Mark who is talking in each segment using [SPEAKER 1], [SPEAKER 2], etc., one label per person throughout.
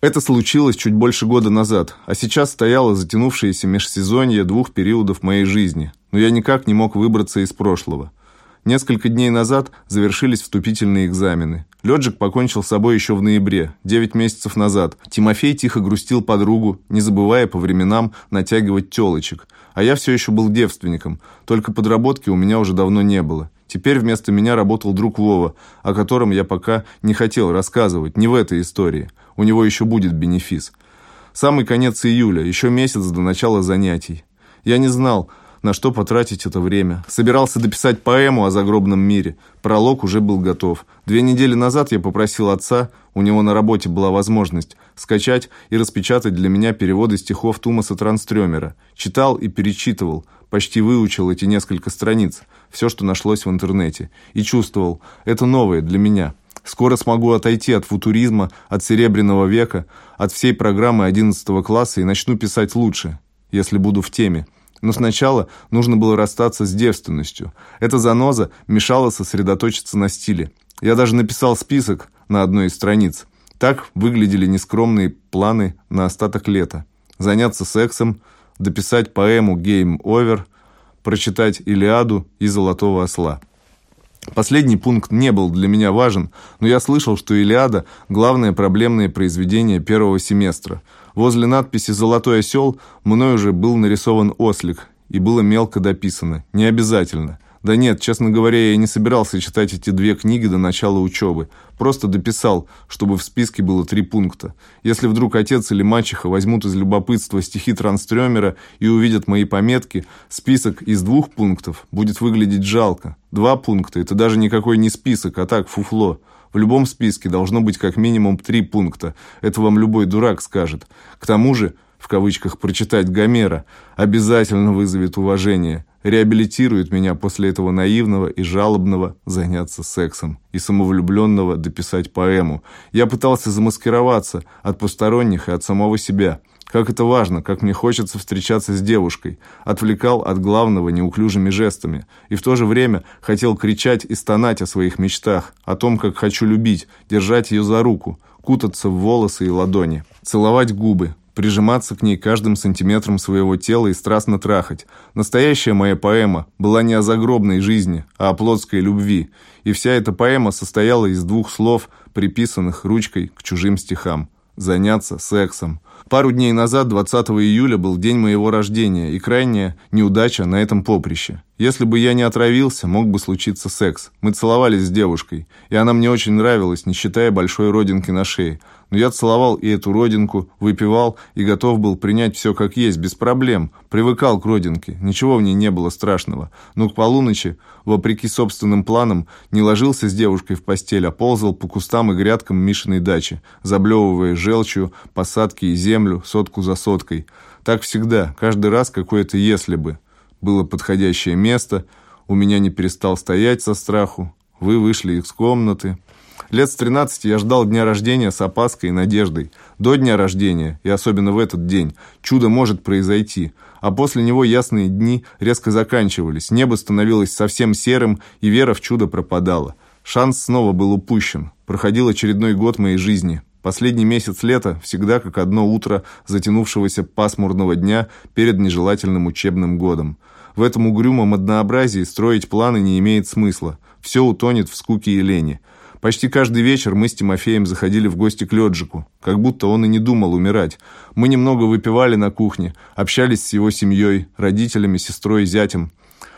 [SPEAKER 1] Это случилось чуть больше года назад, а сейчас стояло затянувшееся межсезонье двух периодов моей жизни, но я никак не мог выбраться из прошлого. Несколько дней назад завершились вступительные экзамены. Лёджик покончил с собой еще в ноябре, 9 месяцев назад. Тимофей тихо грустил подругу, не забывая по временам натягивать телочек. А я все еще был девственником, только подработки у меня уже давно не было. Теперь вместо меня работал друг Вова, о котором я пока не хотел рассказывать, не в этой истории. У него еще будет бенефис. Самый конец июля, еще месяц до начала занятий. Я не знал, на что потратить это время. Собирался дописать поэму о загробном мире. Пролог уже был готов. Две недели назад я попросил отца, у него на работе была возможность, скачать и распечатать для меня переводы стихов Тумаса Транстрёмера. Читал и перечитывал, почти выучил эти несколько страниц, все, что нашлось в интернете. И чувствовал, это новое для меня. Скоро смогу отойти от футуризма, от Серебряного века, от всей программы 11 класса и начну писать лучше, если буду в теме. Но сначала нужно было расстаться с девственностью. Эта заноза мешала сосредоточиться на стиле. Я даже написал список на одной из страниц. Так выглядели нескромные планы на остаток лета. Заняться сексом, дописать поэму «Game Over», прочитать «Илиаду» и «Золотого осла». Последний пункт не был для меня важен, но я слышал, что «Илиада» – главное проблемное произведение первого семестра – Возле надписи «Золотой осел» мной уже был нарисован ослик, и было мелко дописано. Не обязательно. Да нет, честно говоря, я не собирался читать эти две книги до начала учебы. Просто дописал, чтобы в списке было три пункта. Если вдруг отец или мачеха возьмут из любопытства стихи Транстрёмера и увидят мои пометки, список из двух пунктов будет выглядеть жалко. Два пункта – это даже никакой не список, а так фуфло. В любом списке должно быть как минимум три пункта. Это вам любой дурак скажет. К тому же, в кавычках, прочитать Гомера обязательно вызовет уважение. Реабилитирует меня после этого наивного и жалобного заняться сексом и самовлюбленного дописать поэму. Я пытался замаскироваться от посторонних и от самого себя – как это важно, как мне хочется встречаться с девушкой. Отвлекал от главного неуклюжими жестами. И в то же время хотел кричать и стонать о своих мечтах, о том, как хочу любить, держать ее за руку, кутаться в волосы и ладони, целовать губы, прижиматься к ней каждым сантиметром своего тела и страстно трахать. Настоящая моя поэма была не о загробной жизни, а о плотской любви. И вся эта поэма состояла из двух слов, приписанных ручкой к чужим стихам. «Заняться сексом». Пару дней назад, 20 июля, был день моего рождения и крайняя неудача на этом поприще. Если бы я не отравился, мог бы случиться секс. Мы целовались с девушкой, и она мне очень нравилась, не считая большой родинки на шее. Но я целовал и эту родинку, выпивал и готов был принять все как есть, без проблем. Привыкал к родинке, ничего в ней не было страшного. Но к полуночи, вопреки собственным планам, не ложился с девушкой в постель, а ползал по кустам и грядкам Мишиной дачи, заблевывая желчью посадки и землю сотку за соткой. Так всегда, каждый раз какое-то «если бы». Было подходящее место, у меня не перестал стоять со страху. Вы вышли из комнаты. Лет с 13 я ждал дня рождения с опаской и надеждой. До дня рождения, и особенно в этот день, чудо может произойти. А после него ясные дни резко заканчивались, небо становилось совсем серым, и вера в чудо пропадала. Шанс снова был упущен. Проходил очередной год моей жизни. Последний месяц лета всегда как одно утро затянувшегося пасмурного дня перед нежелательным учебным годом. В этом угрюмом однообразии строить планы не имеет смысла. Все утонет в скуке и лени. Почти каждый вечер мы с Тимофеем заходили в гости к Леджику, как будто он и не думал умирать. Мы немного выпивали на кухне, общались с его семьей, родителями, сестрой и зятем.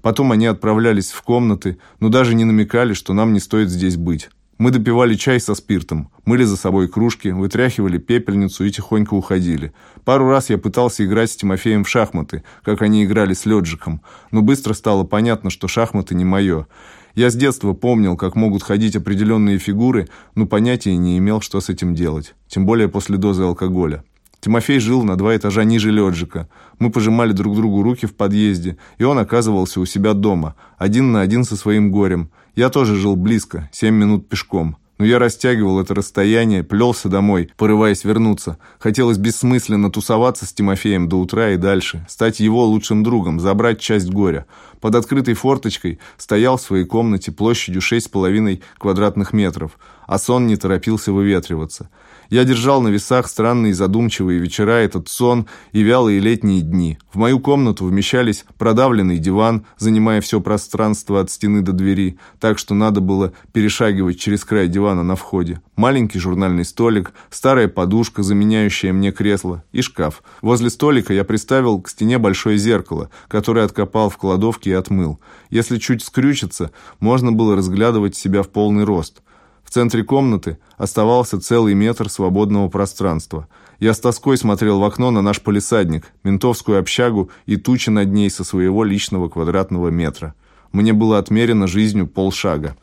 [SPEAKER 1] Потом они отправлялись в комнаты, но даже не намекали, что нам не стоит здесь быть. Мы допивали чай со спиртом, мыли за собой кружки, вытряхивали пепельницу и тихонько уходили. Пару раз я пытался играть с Тимофеем в шахматы, как они играли с Леджиком, но быстро стало понятно, что шахматы не мое. Я с детства помнил, как могут ходить определенные фигуры, но понятия не имел, что с этим делать, тем более после дозы алкоголя. Тимофей жил на два этажа ниже Леджика. Мы пожимали друг другу руки в подъезде, и он оказывался у себя дома, один на один со своим горем – я тоже жил близко, семь минут пешком. Но я растягивал это расстояние, плелся домой, порываясь вернуться. Хотелось бессмысленно тусоваться с Тимофеем до утра и дальше, стать его лучшим другом, забрать часть горя. Под открытой форточкой стоял в своей комнате площадью шесть с половиной квадратных метров, а сон не торопился выветриваться. Я держал на весах странные задумчивые вечера, этот сон и вялые летние дни. В мою комнату вмещались продавленный диван, занимая все пространство от стены до двери, так что надо было перешагивать через край дивана на входе. Маленький журнальный столик, старая подушка, заменяющая мне кресло, и шкаф. Возле столика я приставил к стене большое зеркало, которое откопал в кладовке и отмыл. Если чуть скрючиться, можно было разглядывать себя в полный рост – в центре комнаты оставался целый метр свободного пространства. Я с тоской смотрел в окно на наш полисадник, ментовскую общагу и тучи над ней со своего личного квадратного метра. Мне было отмерено жизнью полшага.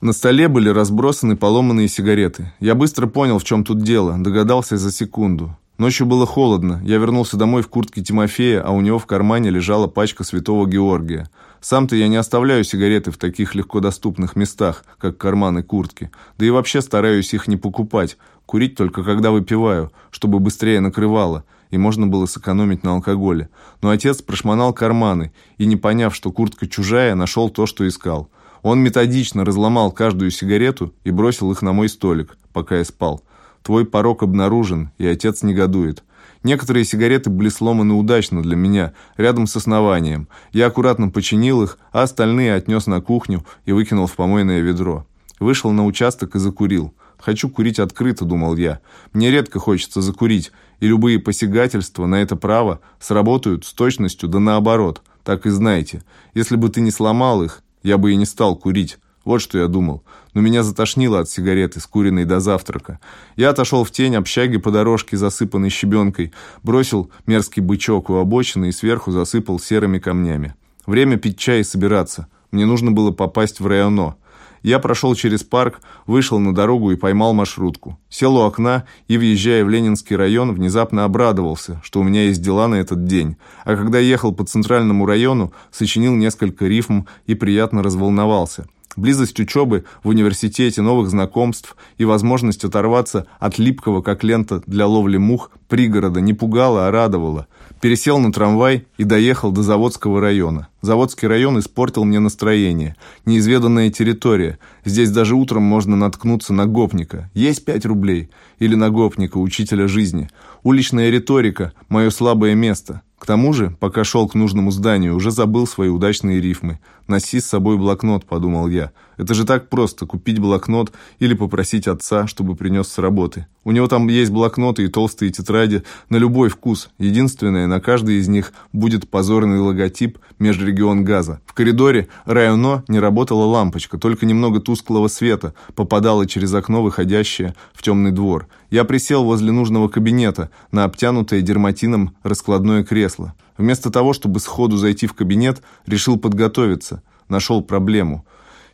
[SPEAKER 1] На столе были разбросаны поломанные сигареты. Я быстро понял, в чем тут дело, догадался за секунду. Ночью было холодно. Я вернулся домой в куртке Тимофея, а у него в кармане лежала пачка Святого Георгия. Сам-то я не оставляю сигареты в таких легкодоступных местах, как карманы куртки. Да и вообще стараюсь их не покупать. Курить только когда выпиваю, чтобы быстрее накрывало, и можно было сэкономить на алкоголе. Но отец прошмонал карманы, и, не поняв, что куртка чужая, нашел то, что искал. Он методично разломал каждую сигарету и бросил их на мой столик, пока я спал. Твой порог обнаружен, и отец негодует. Некоторые сигареты были сломаны удачно для меня, рядом с основанием. Я аккуратно починил их, а остальные отнес на кухню и выкинул в помойное ведро. Вышел на участок и закурил. «Хочу курить открыто», — думал я. «Мне редко хочется закурить, и любые посягательства на это право сработают с точностью да наоборот. Так и знайте, если бы ты не сломал их, я бы и не стал курить». Вот что я думал. Но меня затошнило от сигареты, скуренной до завтрака. Я отошел в тень общаги по дорожке, засыпанной щебенкой, бросил мерзкий бычок у обочины и сверху засыпал серыми камнями. Время пить чай и собираться. Мне нужно было попасть в районо. Я прошел через парк, вышел на дорогу и поймал маршрутку. Сел у окна и, въезжая в Ленинский район, внезапно обрадовался, что у меня есть дела на этот день. А когда ехал по центральному району, сочинил несколько рифм и приятно разволновался – Близость учебы в университете, новых знакомств и возможность оторваться от липкого, как лента для ловли мух, пригорода не пугала, а радовала. Пересел на трамвай и доехал до Заводского района. Заводский район испортил мне настроение. Неизведанная территория. Здесь даже утром можно наткнуться на гопника. Есть пять рублей. Или на гопника, учителя жизни. Уличная риторика – мое слабое место. К тому же, пока шел к нужному зданию, уже забыл свои удачные рифмы. «Носи с собой блокнот», — подумал я. «Это же так просто — купить блокнот или попросить отца, чтобы принес с работы. У него там есть блокноты и толстые тетради на любой вкус. Единственное, на каждой из них будет позорный логотип «Межрегион газа». В коридоре районо не работала лампочка, только немного тусклого света попадало через окно, выходящее в темный двор. Я присел возле нужного кабинета на обтянутое дерматином раскладное кресло. Вместо того, чтобы сходу зайти в кабинет, решил подготовиться. Нашел проблему.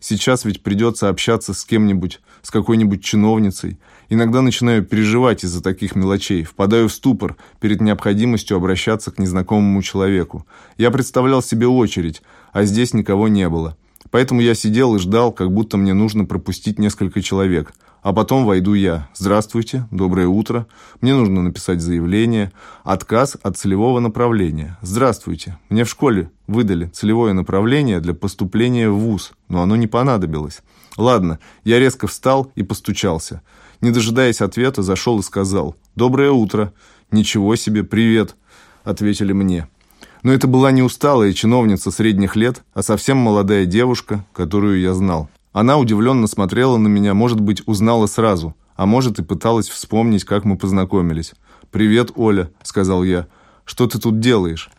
[SPEAKER 1] Сейчас ведь придется общаться с кем-нибудь, с какой-нибудь чиновницей. Иногда начинаю переживать из-за таких мелочей, впадаю в ступор перед необходимостью обращаться к незнакомому человеку. Я представлял себе очередь, а здесь никого не было. Поэтому я сидел и ждал, как будто мне нужно пропустить несколько человек. А потом войду я. Здравствуйте, доброе утро. Мне нужно написать заявление. Отказ от целевого направления. Здравствуйте. Мне в школе выдали целевое направление для поступления в ВУЗ, но оно не понадобилось. Ладно, я резко встал и постучался. Не дожидаясь ответа, зашел и сказал «Доброе утро». «Ничего себе, привет», — ответили мне. Но это была не усталая чиновница средних лет, а совсем молодая девушка, которую я знал. Она удивленно смотрела на меня, может быть, узнала сразу, а может и пыталась вспомнить, как мы познакомились. «Привет, Оля», — сказал я. «Что ты тут делаешь?»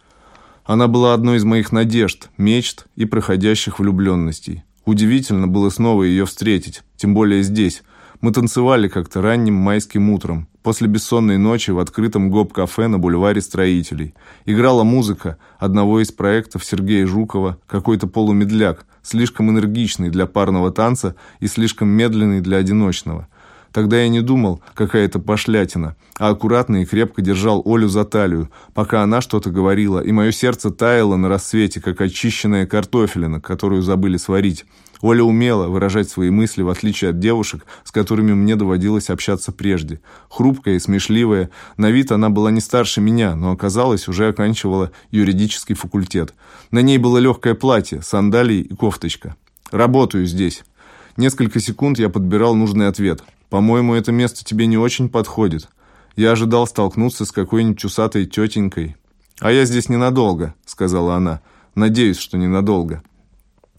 [SPEAKER 1] Она была одной из моих надежд, мечт и проходящих влюбленностей. Удивительно было снова ее встретить, тем более здесь. Мы танцевали как-то ранним майским утром, после бессонной ночи в открытом гоп-кафе на бульваре строителей. Играла музыка одного из проектов Сергея Жукова, какой-то полумедляк, слишком энергичный для парного танца и слишком медленный для одиночного. Тогда я не думал, какая это пошлятина, а аккуратно и крепко держал Олю за талию, пока она что-то говорила, и мое сердце таяло на рассвете, как очищенная картофелина, которую забыли сварить. Оля умела выражать свои мысли, в отличие от девушек, с которыми мне доводилось общаться прежде. Хрупкая и смешливая, на вид она была не старше меня, но оказалось, уже оканчивала юридический факультет. На ней было легкое платье, сандалии и кофточка. «Работаю здесь». Несколько секунд я подбирал нужный ответ. По-моему, это место тебе не очень подходит. Я ожидал столкнуться с какой-нибудь усатой тетенькой. А я здесь ненадолго, сказала она. Надеюсь, что ненадолго.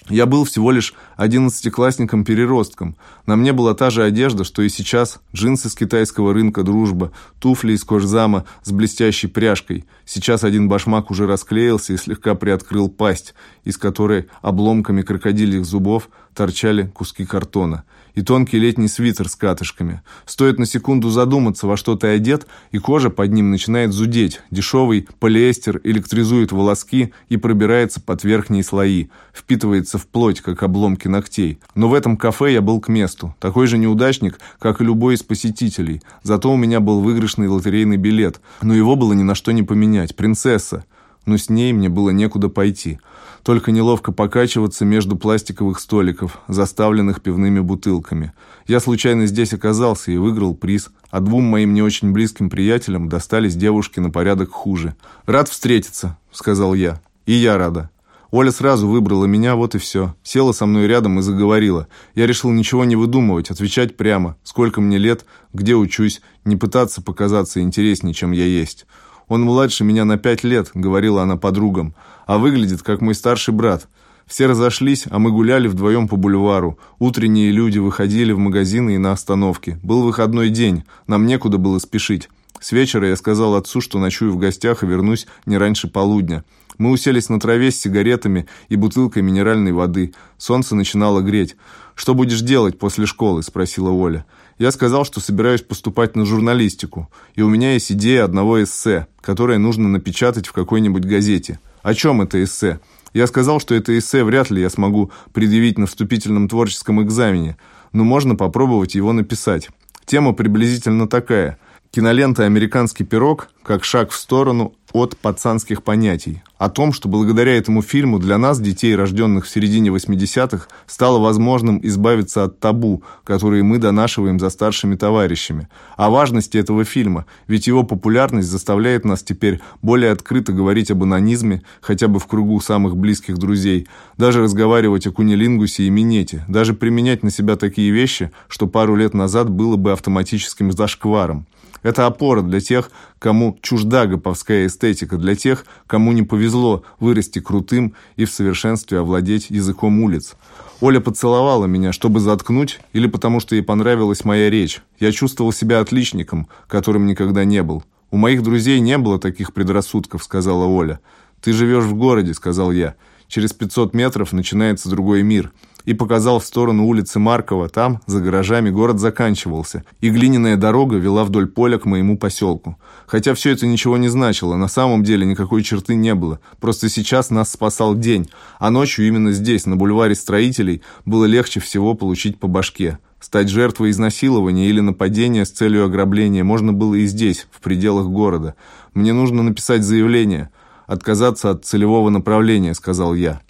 [SPEAKER 1] Я был всего лишь одиннадцатиклассником-переростком. На мне была та же одежда, что и сейчас. Джинсы с китайского рынка «Дружба», туфли из кожзама с блестящей пряжкой. Сейчас один башмак уже расклеился и слегка приоткрыл пасть, из которой обломками крокодильих зубов торчали куски картона и тонкий летний свитер с катышками. Стоит на секунду задуматься, во что ты одет, и кожа под ним начинает зудеть. Дешевый полиэстер электризует волоски и пробирается под верхние слои, впитывается в плоть, как обломки ногтей. Но в этом кафе я был к месту. Такой же неудачник, как и любой из посетителей. Зато у меня был выигрышный лотерейный билет. Но его было ни на что не поменять. Принцесса. Но с ней мне было некуда пойти только неловко покачиваться между пластиковых столиков, заставленных пивными бутылками. Я случайно здесь оказался и выиграл приз, а двум моим не очень близким приятелям достались девушки на порядок хуже. «Рад встретиться», — сказал я. «И я рада». Оля сразу выбрала меня, вот и все. Села со мной рядом и заговорила. Я решил ничего не выдумывать, отвечать прямо. Сколько мне лет, где учусь, не пытаться показаться интереснее, чем я есть. «Он младше меня на пять лет», — говорила она подругам, «а выглядит, как мой старший брат». Все разошлись, а мы гуляли вдвоем по бульвару. Утренние люди выходили в магазины и на остановке. Был выходной день, нам некуда было спешить. С вечера я сказал отцу, что ночую в гостях и вернусь не раньше полудня. Мы уселись на траве с сигаретами и бутылкой минеральной воды. Солнце начинало греть. «Что будешь делать после школы?» – спросила Оля. Я сказал, что собираюсь поступать на журналистику, и у меня есть идея одного эссе, которое нужно напечатать в какой-нибудь газете. О чем это эссе? Я сказал, что это эссе вряд ли я смогу предъявить на вступительном творческом экзамене, но можно попробовать его написать. Тема приблизительно такая. Кинолента «Американский пирог» как шаг в сторону от пацанских понятий. О том, что благодаря этому фильму для нас, детей, рожденных в середине 80-х, стало возможным избавиться от табу, которые мы донашиваем за старшими товарищами. О важности этого фильма, ведь его популярность заставляет нас теперь более открыто говорить об анонизме, хотя бы в кругу самых близких друзей, даже разговаривать о кунилингусе и минете, даже применять на себя такие вещи, что пару лет назад было бы автоматическим зашкваром. Это опора для тех, кому чужда гоповская эстетика, для тех, кому не повезло вырасти крутым и в совершенстве овладеть языком улиц. Оля поцеловала меня, чтобы заткнуть, или потому что ей понравилась моя речь. Я чувствовал себя отличником, которым никогда не был. «У моих друзей не было таких предрассудков», — сказала Оля. «Ты живешь в городе», — сказал я. «Через 500 метров начинается другой мир» и показал в сторону улицы Маркова. Там, за гаражами, город заканчивался, и глиняная дорога вела вдоль поля к моему поселку. Хотя все это ничего не значило, на самом деле никакой черты не было. Просто сейчас нас спасал день, а ночью именно здесь, на бульваре строителей, было легче всего получить по башке. Стать жертвой изнасилования или нападения с целью ограбления можно было и здесь, в пределах города. Мне нужно написать заявление. «Отказаться от целевого направления», — сказал я.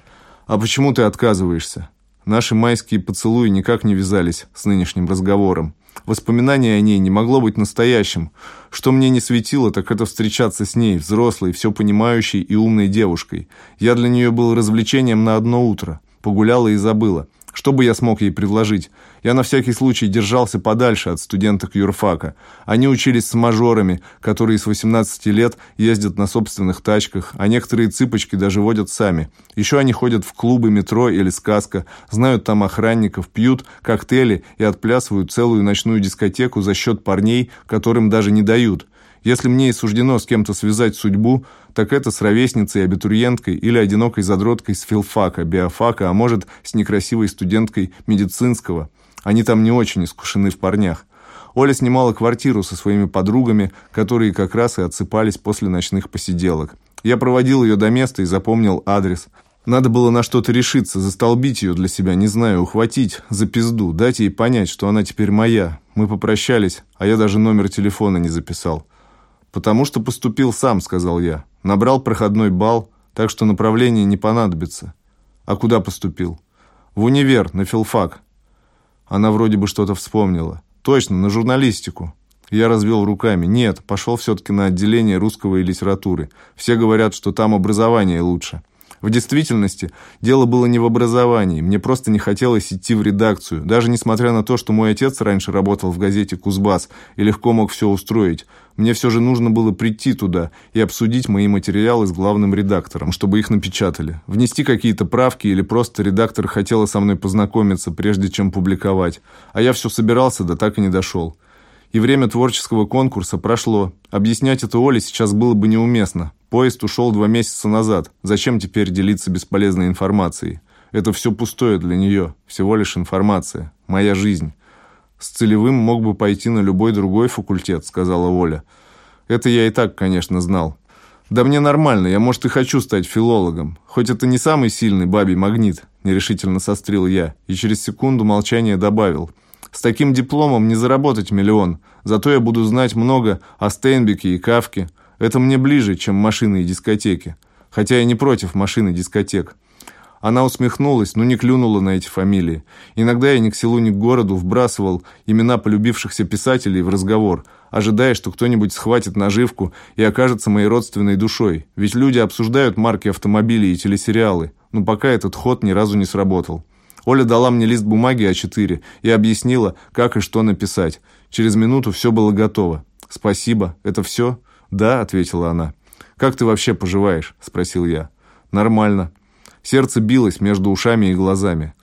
[SPEAKER 1] «А почему ты отказываешься?» Наши майские поцелуи никак не вязались с нынешним разговором. Воспоминание о ней не могло быть настоящим. Что мне не светило, так это встречаться с ней, взрослой, все понимающей и умной девушкой. Я для нее был развлечением на одно утро. Погуляла и забыла. Что бы я смог ей предложить? Я на всякий случай держался подальше от студенток юрфака. Они учились с мажорами, которые с 18 лет ездят на собственных тачках, а некоторые цыпочки даже водят сами. Еще они ходят в клубы метро или сказка, знают там охранников, пьют коктейли и отплясывают целую ночную дискотеку за счет парней, которым даже не дают. Если мне и суждено с кем-то связать судьбу, так это с ровесницей, абитуриенткой или одинокой задроткой с филфака, биофака, а может, с некрасивой студенткой медицинского. Они там не очень искушены в парнях. Оля снимала квартиру со своими подругами, которые как раз и отсыпались после ночных посиделок. Я проводил ее до места и запомнил адрес. Надо было на что-то решиться, застолбить ее для себя, не знаю, ухватить за пизду, дать ей понять, что она теперь моя. Мы попрощались, а я даже номер телефона не записал. «Потому что поступил сам», — сказал я. Набрал проходной балл, так что направление не понадобится. А куда поступил? В универ, на филфак. Она вроде бы что-то вспомнила. Точно, на журналистику. Я развел руками. Нет, пошел все-таки на отделение русского и литературы. Все говорят, что там образование лучше. В действительности, дело было не в образовании, мне просто не хотелось идти в редакцию, даже несмотря на то, что мой отец раньше работал в газете «Кузбасс» и легко мог все устроить. Мне все же нужно было прийти туда и обсудить мои материалы с главным редактором, чтобы их напечатали. Внести какие-то правки или просто редактор хотела со мной познакомиться, прежде чем публиковать. А я все собирался, да так и не дошел. И время творческого конкурса прошло. Объяснять это Оле сейчас было бы неуместно. Поезд ушел два месяца назад. Зачем теперь делиться бесполезной информацией? Это все пустое для нее. Всего лишь информация. Моя жизнь. С целевым мог бы пойти на любой другой факультет, сказала Оля. Это я и так, конечно, знал. Да мне нормально, я, может, и хочу стать филологом. Хоть это не самый сильный бабий магнит, нерешительно сострил я. И через секунду молчания добавил. С таким дипломом не заработать миллион. Зато я буду знать много о Стейнбеке и Кавке. Это мне ближе, чем машины и дискотеки. Хотя я не против машин и дискотек. Она усмехнулась, но не клюнула на эти фамилии. Иногда я ни к селу, ни к городу вбрасывал имена полюбившихся писателей в разговор, ожидая, что кто-нибудь схватит наживку и окажется моей родственной душой. Ведь люди обсуждают марки автомобилей и телесериалы. Но пока этот ход ни разу не сработал. Оля дала мне лист бумаги А4 и объяснила, как и что написать. Через минуту все было готово. «Спасибо. Это все?» «Да», — ответила она. «Как ты вообще поживаешь?» — спросил я. «Нормально». Сердце билось между ушами и глазами.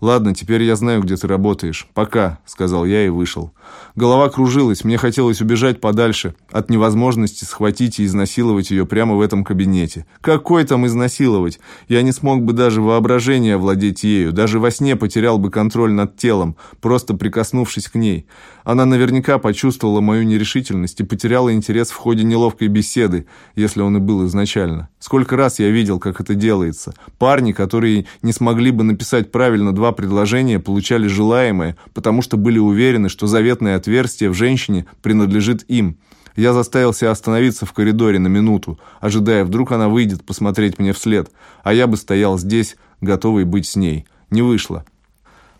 [SPEAKER 1] «Ладно, теперь я знаю, где ты работаешь. Пока», — сказал я и вышел. Голова кружилась, мне хотелось убежать подальше от невозможности схватить и изнасиловать ее прямо в этом кабинете. Какой там изнасиловать? Я не смог бы даже воображение овладеть ею, даже во сне потерял бы контроль над телом, просто прикоснувшись к ней. Она наверняка почувствовала мою нерешительность и потеряла интерес в ходе неловкой беседы, если он и был изначально. Сколько раз я видел, как это делается. Парни, которые не смогли бы написать правильно два предложения, получали желаемое, потому что были уверены, что заветное отверстие в женщине принадлежит им. Я заставил себя остановиться в коридоре на минуту, ожидая, вдруг она выйдет посмотреть мне вслед, а я бы стоял здесь, готовый быть с ней. Не вышло.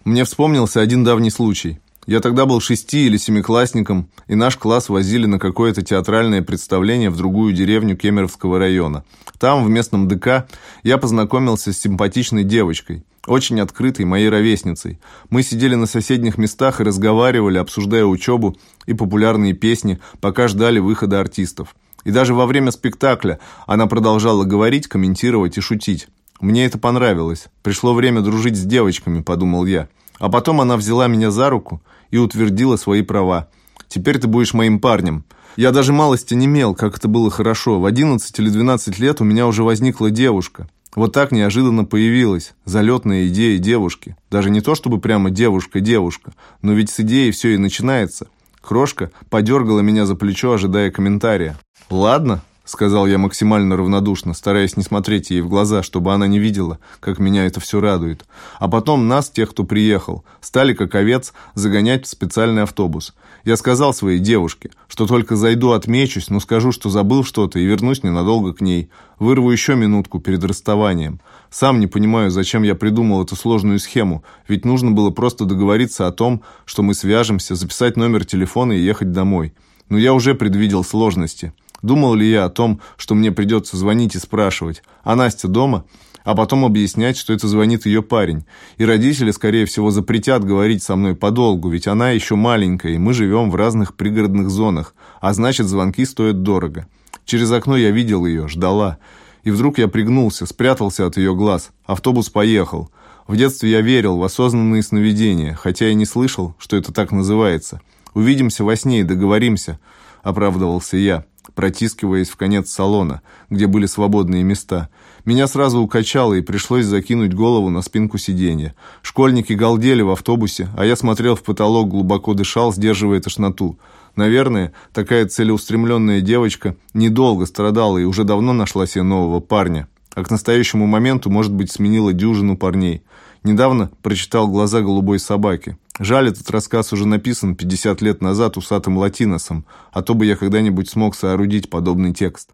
[SPEAKER 1] Мне вспомнился один давний случай. Я тогда был шести- или семиклассником, и наш класс возили на какое-то театральное представление в другую деревню Кемеровского района. Там, в местном ДК, я познакомился с симпатичной девочкой, очень открытой моей ровесницей. Мы сидели на соседних местах и разговаривали, обсуждая учебу и популярные песни, пока ждали выхода артистов. И даже во время спектакля она продолжала говорить, комментировать и шутить. Мне это понравилось. Пришло время дружить с девочками, подумал я. А потом она взяла меня за руку и утвердила свои права. «Теперь ты будешь моим парнем». Я даже малости не мел, как это было хорошо. В 11 или 12 лет у меня уже возникла девушка. Вот так неожиданно появилась залетная идея девушки. Даже не то, чтобы прямо девушка-девушка, но ведь с идеей все и начинается. Крошка подергала меня за плечо, ожидая комментария. «Ладно», сказал я максимально равнодушно, стараясь не смотреть ей в глаза, чтобы она не видела, как меня это все радует. А потом нас, тех, кто приехал, стали, как овец, загонять в специальный автобус. Я сказал своей девушке, что только зайду, отмечусь, но скажу, что забыл что-то и вернусь ненадолго к ней. Вырву еще минутку перед расставанием. Сам не понимаю, зачем я придумал эту сложную схему, ведь нужно было просто договориться о том, что мы свяжемся, записать номер телефона и ехать домой. Но я уже предвидел сложности. Думал ли я о том, что мне придется звонить и спрашивать, а Настя дома? А потом объяснять, что это звонит ее парень. И родители, скорее всего, запретят говорить со мной подолгу, ведь она еще маленькая, и мы живем в разных пригородных зонах, а значит, звонки стоят дорого. Через окно я видел ее, ждала. И вдруг я пригнулся, спрятался от ее глаз. Автобус поехал. В детстве я верил в осознанные сновидения, хотя и не слышал, что это так называется. «Увидимся во сне и договоримся», — оправдывался я протискиваясь в конец салона, где были свободные места. Меня сразу укачало, и пришлось закинуть голову на спинку сиденья. Школьники галдели в автобусе, а я смотрел в потолок, глубоко дышал, сдерживая тошноту. Наверное, такая целеустремленная девочка недолго страдала и уже давно нашла себе нового парня. А к настоящему моменту, может быть, сменила дюжину парней. Недавно прочитал «Глаза голубой собаки». Жаль, этот рассказ уже написан 50 лет назад усатым латиносом, а то бы я когда-нибудь смог соорудить подобный текст.